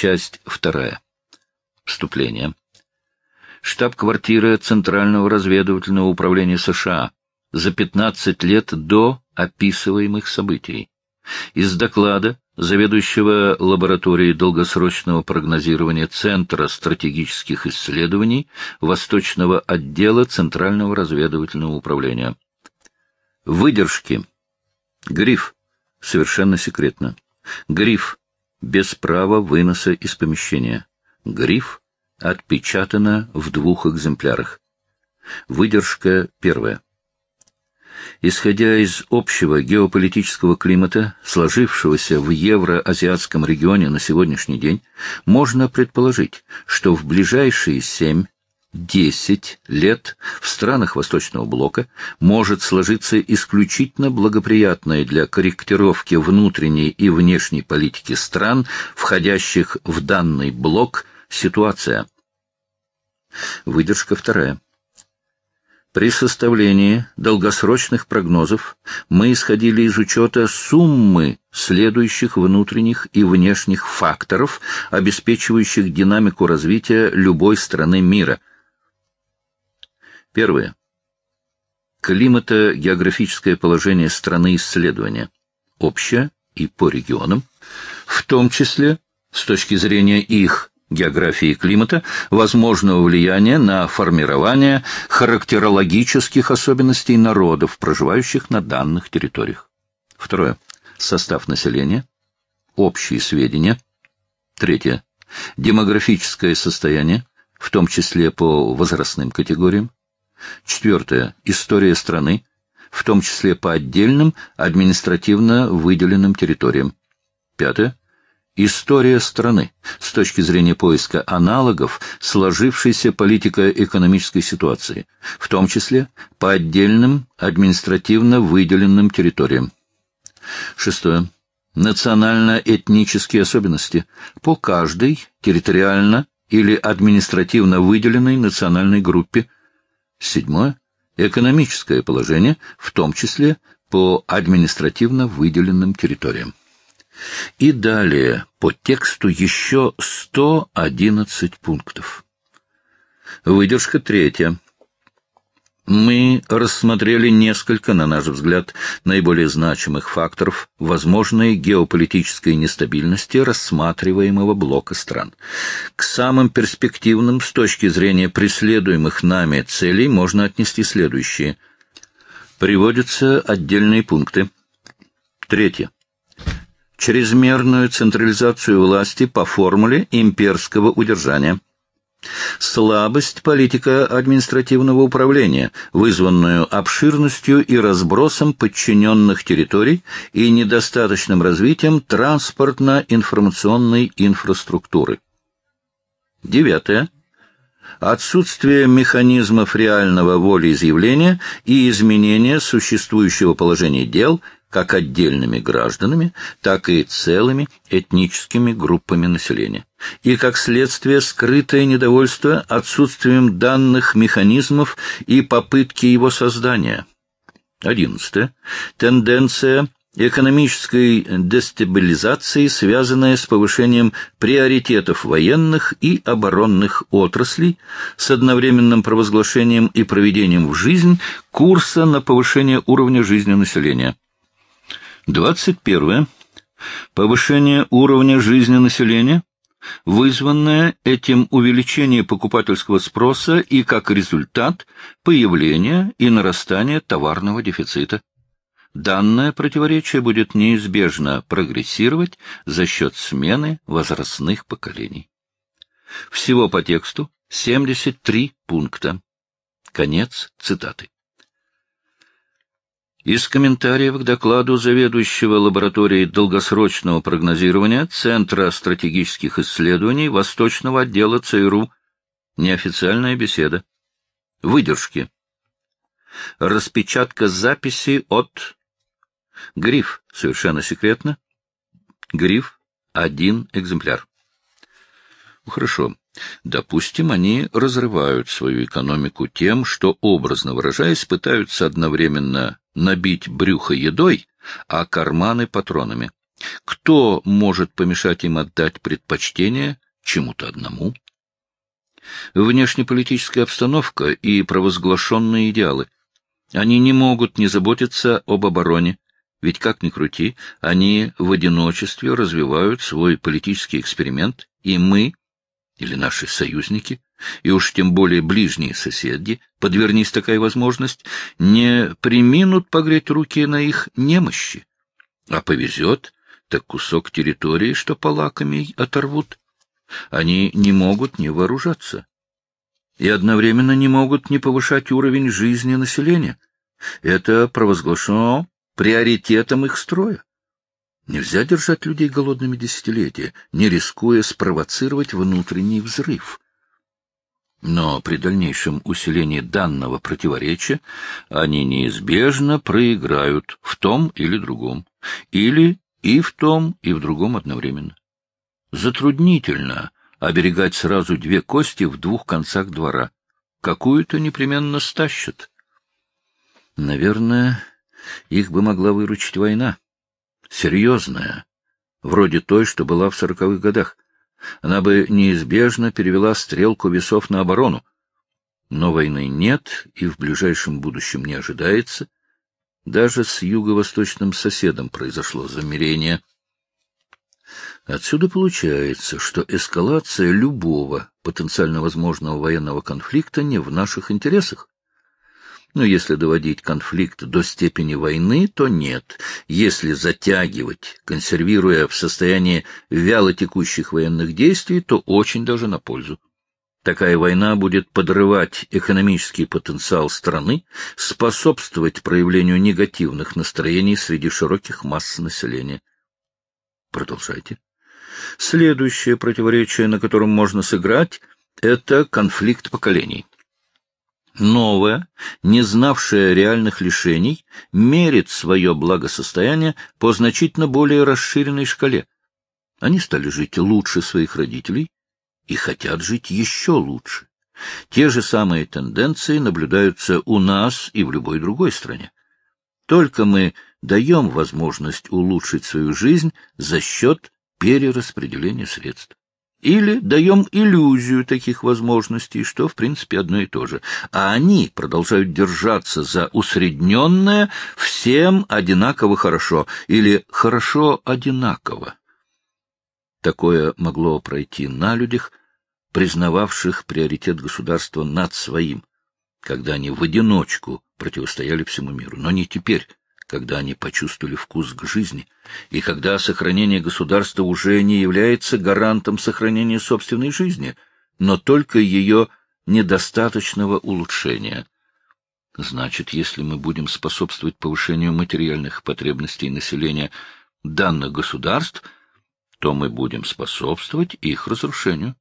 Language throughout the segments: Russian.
Часть вторая. Вступление. Штаб-квартира Центрального разведывательного управления США за 15 лет до описываемых событий. Из доклада заведующего лабораторией долгосрочного прогнозирования Центра стратегических исследований Восточного отдела Центрального разведывательного управления. Выдержки. Гриф. Совершенно секретно. Гриф. Без права выноса из помещения. Гриф. Отпечатано в двух экземплярах. Выдержка первая. Исходя из общего геополитического климата, сложившегося в евроазиатском регионе на сегодняшний день, можно предположить, что в ближайшие семь 10 лет в странах Восточного Блока может сложиться исключительно благоприятная для корректировки внутренней и внешней политики стран, входящих в данный блок, ситуация. Выдержка вторая. При составлении долгосрочных прогнозов мы исходили из учета суммы следующих внутренних и внешних факторов, обеспечивающих динамику развития любой страны мира. Первое. Климато-географическое положение страны исследования. Общее и по регионам, в том числе с точки зрения их географии климата, возможного влияния на формирование характерологических особенностей народов, проживающих на данных территориях. Второе. Состав населения. Общие сведения. Третье. Демографическое состояние, в том числе по возрастным категориям. Четвертое. История страны, в том числе по отдельным административно выделенным территориям. Пятое История страны с точки зрения поиска аналогов сложившейся политико-экономической ситуации, в том числе по отдельным административно выделенным территориям. Шестое. Национально-этнические особенности по каждой территориально или административно выделенной национальной группе. Седьмое. Экономическое положение, в том числе по административно выделенным территориям. И далее по тексту еще 111 пунктов. Выдержка третья. Мы рассмотрели несколько, на наш взгляд, наиболее значимых факторов возможной геополитической нестабильности рассматриваемого блока стран. К самым перспективным с точки зрения преследуемых нами целей можно отнести следующие. Приводятся отдельные пункты. Третье чрезмерную централизацию власти по формуле имперского удержания. Слабость политика административного управления, вызванную обширностью и разбросом подчиненных территорий и недостаточным развитием транспортно-информационной инфраструктуры. Девятое. Отсутствие механизмов реального волеизъявления и изменения существующего положения дел – как отдельными гражданами, так и целыми этническими группами населения. И, как следствие, скрытое недовольство отсутствием данных механизмов и попытки его создания. Одиннадцатое. Тенденция экономической дестабилизации, связанная с повышением приоритетов военных и оборонных отраслей, с одновременным провозглашением и проведением в жизнь курса на повышение уровня жизни населения. 21. Повышение уровня жизни населения, вызванное этим увеличение покупательского спроса и, как результат, появление и нарастание товарного дефицита. Данное противоречие будет неизбежно прогрессировать за счет смены возрастных поколений. Всего по тексту 73 пункта. Конец цитаты. Из комментариев к докладу заведующего лабораторией долгосрочного прогнозирования Центра стратегических исследований Восточного отдела ЦРУ неофициальная беседа. Выдержки. Распечатка записи от... Гриф совершенно секретно. Гриф — один экземпляр. Хорошо. Допустим, они разрывают свою экономику тем, что, образно выражаясь, пытаются одновременно набить брюхо едой, а карманы патронами. Кто может помешать им отдать предпочтение чему-то одному? Внешнеполитическая обстановка и провозглашенные идеалы. Они не могут не заботиться об обороне, ведь, как ни крути, они в одиночестве развивают свой политический эксперимент, и мы, или наши союзники, и уж тем более ближние соседи, подвернись такая возможность, не приминут погреть руки на их немощи. А повезет, так кусок территории, что полакомей оторвут. Они не могут не вооружаться. И одновременно не могут не повышать уровень жизни населения. Это провозглашено приоритетом их строя. Нельзя держать людей голодными десятилетия, не рискуя спровоцировать внутренний взрыв. Но при дальнейшем усилении данного противоречия они неизбежно проиграют в том или другом, или и в том, и в другом одновременно. Затруднительно оберегать сразу две кости в двух концах двора. Какую-то непременно стащат. Наверное, их бы могла выручить война. Серьезная, вроде той, что была в сороковых годах. Она бы неизбежно перевела стрелку весов на оборону. Но войны нет и в ближайшем будущем не ожидается. Даже с юго-восточным соседом произошло замерение. Отсюда получается, что эскалация любого потенциально возможного военного конфликта не в наших интересах. Но если доводить конфликт до степени войны, то нет. Если затягивать, консервируя в состоянии вяло текущих военных действий, то очень даже на пользу. Такая война будет подрывать экономический потенциал страны, способствовать проявлению негативных настроений среди широких масс населения. Продолжайте. Следующее противоречие, на котором можно сыграть, это конфликт поколений. Новое, не знавшее реальных лишений, мерит свое благосостояние по значительно более расширенной шкале. Они стали жить лучше своих родителей и хотят жить еще лучше. Те же самые тенденции наблюдаются у нас и в любой другой стране. Только мы даем возможность улучшить свою жизнь за счет перераспределения средств. Или даем иллюзию таких возможностей, что, в принципе, одно и то же. А они продолжают держаться за усредненное всем одинаково хорошо или хорошо одинаково. Такое могло пройти на людях, признававших приоритет государства над своим, когда они в одиночку противостояли всему миру. Но не теперь, когда они почувствовали вкус к жизни, и когда сохранение государства уже не является гарантом сохранения собственной жизни, но только ее недостаточного улучшения. Значит, если мы будем способствовать повышению материальных потребностей населения данных государств, то мы будем способствовать их разрушению.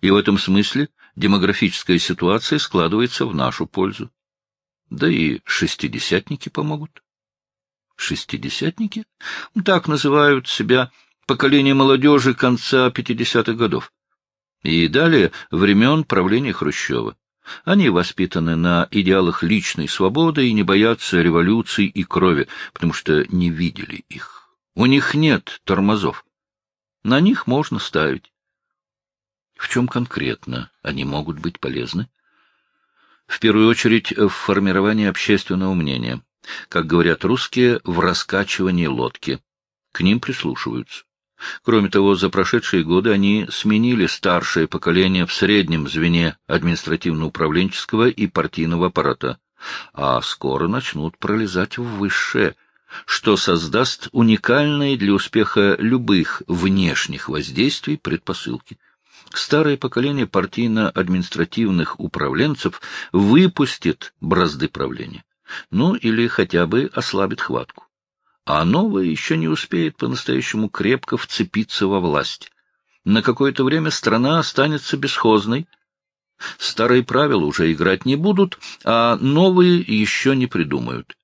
И в этом смысле демографическая ситуация складывается в нашу пользу. Да и шестидесятники помогут. Шестидесятники? Так называют себя поколение молодежи конца 50-х годов. И далее времен правления Хрущева. Они воспитаны на идеалах личной свободы и не боятся революций и крови, потому что не видели их. У них нет тормозов. На них можно ставить. В чем конкретно они могут быть полезны? В первую очередь в формировании общественного мнения как говорят русские, в раскачивании лодки. К ним прислушиваются. Кроме того, за прошедшие годы они сменили старшее поколение в среднем звене административно-управленческого и партийного аппарата, а скоро начнут пролезать в высшее, что создаст уникальные для успеха любых внешних воздействий предпосылки. Старое поколение партийно-административных управленцев выпустит бразды правления ну или хотя бы ослабит хватку. А новое еще не успеет по-настоящему крепко вцепиться во власть. На какое-то время страна останется бесхозной. Старые правила уже играть не будут, а новые еще не придумают.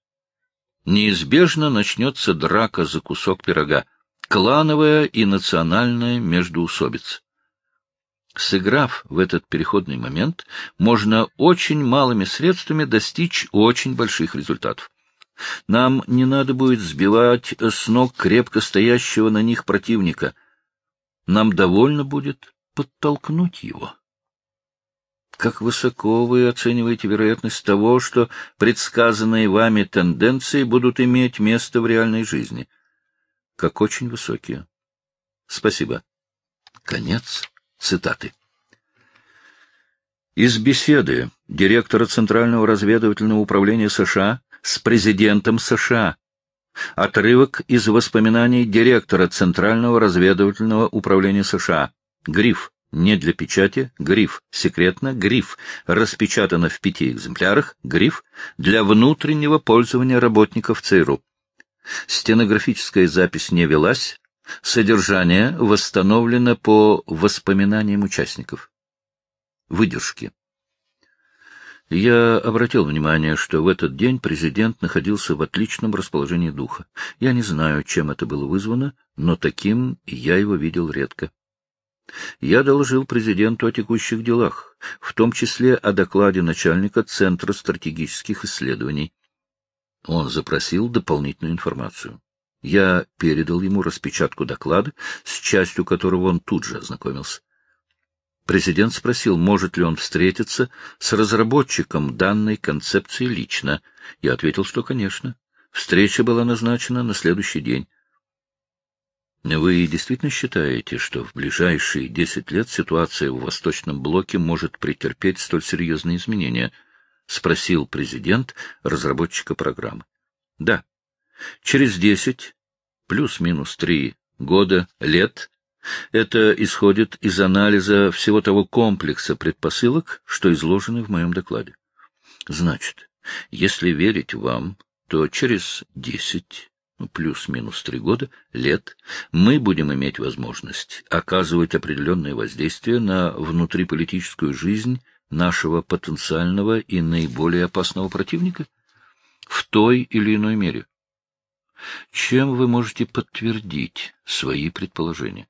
Неизбежно начнется драка за кусок пирога, клановая и национальная междоусобица. Сыграв в этот переходный момент, можно очень малыми средствами достичь очень больших результатов. Нам не надо будет сбивать с ног крепко стоящего на них противника. Нам довольно будет подтолкнуть его. Как высоко вы оцениваете вероятность того, что предсказанные вами тенденции будут иметь место в реальной жизни? Как очень высокие. Спасибо. Конец цитаты. Из беседы директора Центрального разведывательного управления США с президентом США. Отрывок из воспоминаний директора Центрального разведывательного управления США. Гриф. Не для печати. Гриф. Секретно. Гриф. Распечатано в пяти экземплярах. Гриф. Для внутреннего пользования работников ЦРУ. Стенографическая запись не велась. Содержание восстановлено по воспоминаниям участников выдержки. Я обратил внимание, что в этот день президент находился в отличном расположении духа. Я не знаю, чем это было вызвано, но таким я его видел редко. Я доложил президенту о текущих делах, в том числе о докладе начальника Центра стратегических исследований. Он запросил дополнительную информацию. Я передал ему распечатку доклада, с частью которого он тут же ознакомился. Президент спросил, может ли он встретиться с разработчиком данной концепции лично. Я ответил, что, конечно. Встреча была назначена на следующий день. Вы действительно считаете, что в ближайшие десять лет ситуация в Восточном блоке может претерпеть столь серьезные изменения? — спросил президент разработчика программы. — Да. Через десять, плюс-минус три года, лет, это исходит из анализа всего того комплекса предпосылок, что изложены в моем докладе. Значит, если верить вам, то через десять, ну, плюс-минус три года, лет, мы будем иметь возможность оказывать определенное воздействие на внутриполитическую жизнь нашего потенциального и наиболее опасного противника в той или иной мере. Чем вы можете подтвердить свои предположения?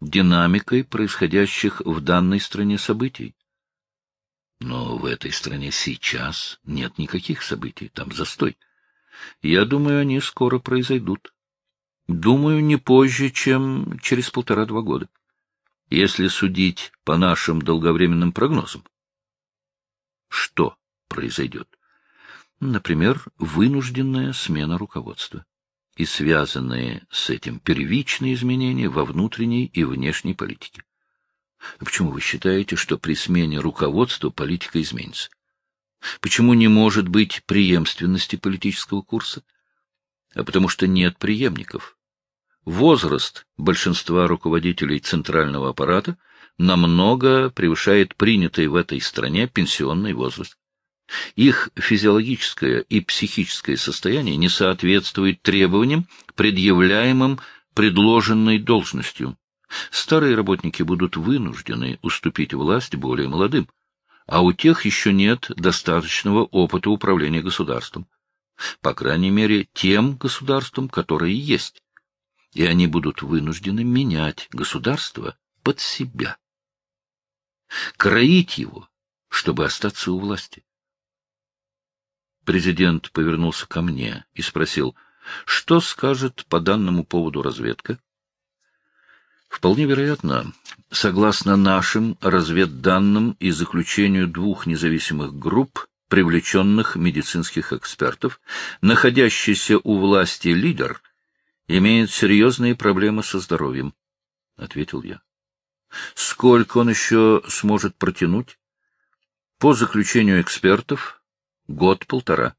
динамикой происходящих в данной стране событий. Но в этой стране сейчас нет никаких событий, там застой. Я думаю, они скоро произойдут. Думаю, не позже, чем через полтора-два года. Если судить по нашим долговременным прогнозам. Что произойдет? Например, вынужденная смена руководства и связанные с этим первичные изменения во внутренней и внешней политике. Почему вы считаете, что при смене руководства политика изменится? Почему не может быть преемственности политического курса? А потому что нет преемников. Возраст большинства руководителей центрального аппарата намного превышает принятый в этой стране пенсионный возраст. Их физиологическое и психическое состояние не соответствует требованиям, предъявляемым предложенной должностью. Старые работники будут вынуждены уступить власть более молодым, а у тех еще нет достаточного опыта управления государством. По крайней мере, тем государством, которое есть. И они будут вынуждены менять государство под себя. Кроить его, чтобы остаться у власти. Президент повернулся ко мне и спросил, что скажет по данному поводу разведка? Вполне вероятно, согласно нашим разведданным и заключению двух независимых групп, привлеченных медицинских экспертов, находящийся у власти лидер имеет серьезные проблемы со здоровьем, — ответил я. Сколько он еще сможет протянуть? По заключению экспертов, Год-полтора.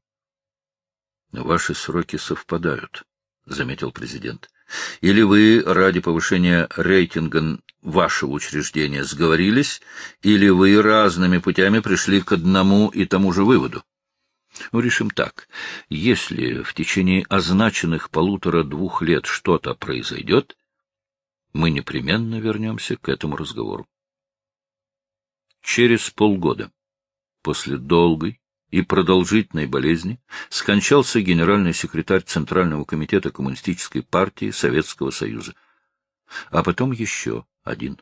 — Ваши сроки совпадают, — заметил президент. — Или вы ради повышения рейтинга вашего учреждения сговорились, или вы разными путями пришли к одному и тому же выводу. Ну, решим так. Если в течение означенных полутора-двух лет что-то произойдет, мы непременно вернемся к этому разговору. Через полгода, после долгой, и продолжительной болезни скончался генеральный секретарь Центрального комитета Коммунистической партии Советского Союза. А потом еще один.